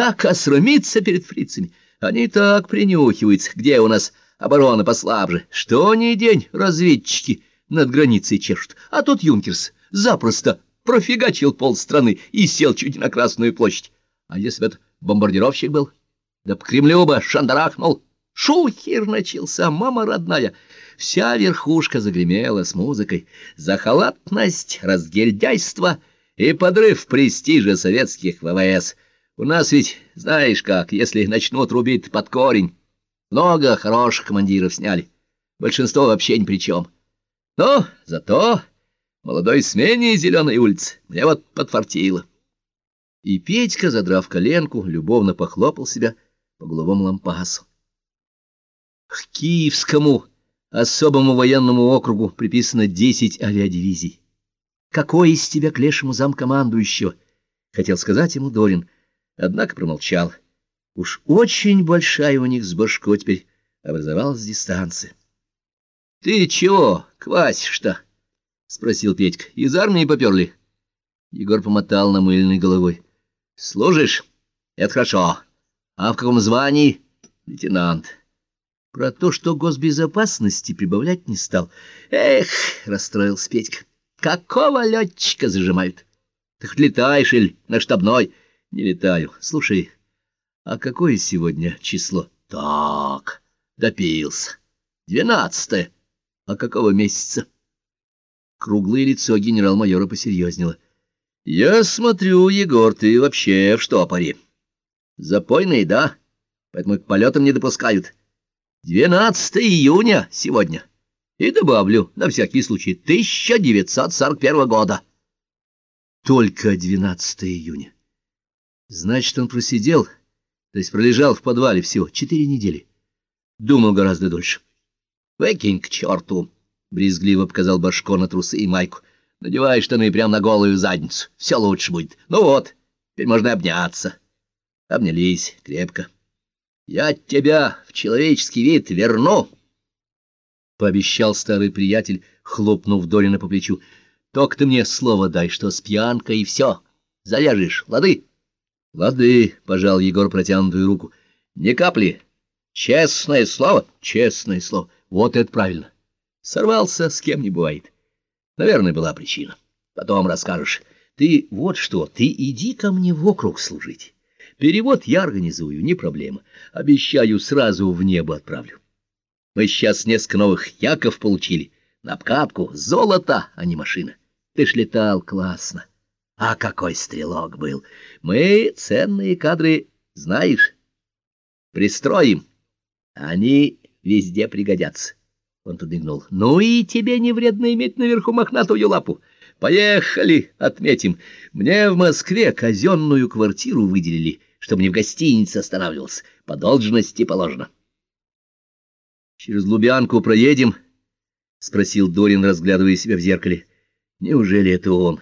так осрамиться перед фрицами. Они так принюхиваются, где у нас оборона послабже. Что ни день разведчики над границей чешут. А тут Юнкерс запросто профигачил полстраны и сел чуть на Красную площадь. А если бы это бомбардировщик был? Да по Кремлю бы шандарахнул. Шухер начался, мама родная. Вся верхушка загремела с музыкой. За халатность, разгильдяйство и подрыв престижа советских ВВС. У нас ведь, знаешь как, если начнут рубить под корень, много хороших командиров сняли. Большинство вообще ни при чем. Но зато молодой смене зеленой улицы мне вот подфартило. И Петька, задрав коленку, любовно похлопал себя по головому лампасу. К Киевскому особому военному округу приписано десять авиадивизий. Какой из тебя к лешему замкомандующего? Хотел сказать ему Дорин, однако промолчал. Уж очень большая у них с башкой теперь образовалась дистанция. — Ты чего, квасишь-то? — спросил Петька. — Из армии поперли? Егор помотал намыленной головой. — Служишь? Это хорошо. А в каком звании? Лейтенант. Про то, что госбезопасности прибавлять не стал. Эх, расстроился Петька. Какого летчика зажимают? Ты хоть летаешь или на штабной? Не летаю. Слушай, а какое сегодня число? Так, допился. Двенадцатое. А какого месяца? Круглое лицо генерал-майора посерьезнело. Я смотрю, Егор, ты вообще в штопоре. Запойный, да? Поэтому к полетам не допускают. 12 июня сегодня. И добавлю, на всякий случай, 1941 года. Только 12 июня. Значит, он просидел, то есть пролежал в подвале всего четыре недели. Думал гораздо дольше. Выкинь к черту, — брезгливо показал Башко на трусы и майку. Надевай штаны прямо на голую задницу. Все лучше будет. Ну вот, теперь можно обняться. Обнялись крепко. Я тебя в человеческий вид верну, — пообещал старый приятель, хлопнув Дорина по плечу. — Только ты мне слово дай, что с пьянкой и все. Завяжешь, лады? — Лады, — пожал Егор протянутую руку. — Ни капли. Честное слово, честное слово. Вот это правильно. Сорвался, с кем не бывает. Наверное, была причина. Потом расскажешь. Ты вот что, ты иди ко мне в округ служить. Перевод я организую, не проблема. Обещаю, сразу в небо отправлю. Мы сейчас несколько новых яков получили. На обкатку золото, а не машина. Ты ж летал классно. А какой стрелок был! Мы ценные кадры, знаешь, пристроим. Они везде пригодятся. Он подмигнул. Ну и тебе не вредно иметь наверху мохнатую лапу. Поехали, отметим. Мне в Москве казенную квартиру выделили — чтобы не в гостинице останавливался. По должности положено. — Через Лубянку проедем? — спросил Дорин, разглядывая себя в зеркале. — Неужели это он?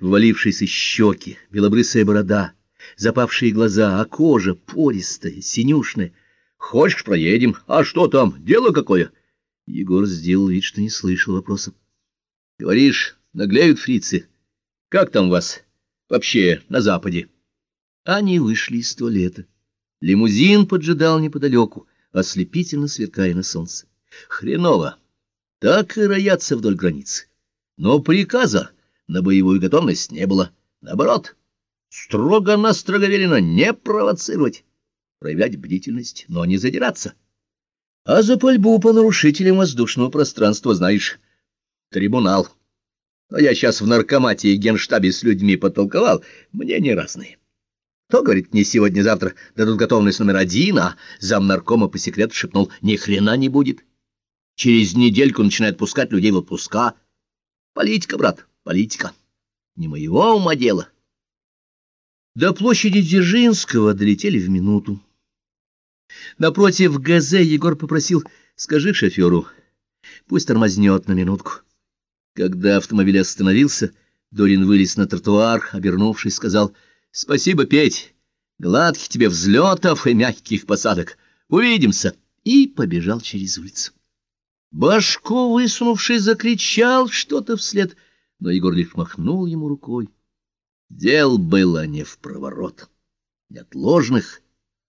Ввалившиеся щеки, белобрысая борода, запавшие глаза, а кожа пористая, синюшная. — Хочешь, проедем? А что там? Дело какое? Егор сделал вид, что не слышал вопроса. — Говоришь, наглеют фрицы. Как там вас вообще на Западе? — они вышли из туалета. Лимузин поджидал неподалеку, ослепительно сверкая на солнце. Хреново. Так и роятся вдоль границы. Но приказа на боевую готовность не было. Наоборот, строго-настрого велено не провоцировать, проявлять бдительность, но не задираться. А за пальбу по нарушителям воздушного пространства, знаешь, трибунал. Но я сейчас в наркомате и генштабе с людьми потолковал, мне не разные. То, говорит, мне сегодня-завтра дадут готовность номер один, а зам наркома по секрету шепнул, ни хрена не будет. Через недельку начинает пускать людей в отпуска. Политика, брат, политика. Не моего ума дело. До площади Дзержинского долетели в минуту. Напротив ГЗ Егор попросил, скажи шоферу, пусть тормознет на минутку. Когда автомобиль остановился, Дорин вылез на тротуар, обернувшись, сказал — Спасибо, Петь. Гладких тебе взлетов и мягких посадок. Увидимся. И побежал через улицу. Башко, высунувшись, закричал что-то вслед, но Егор лишь махнул ему рукой. Дел было не в проворот. неотложных,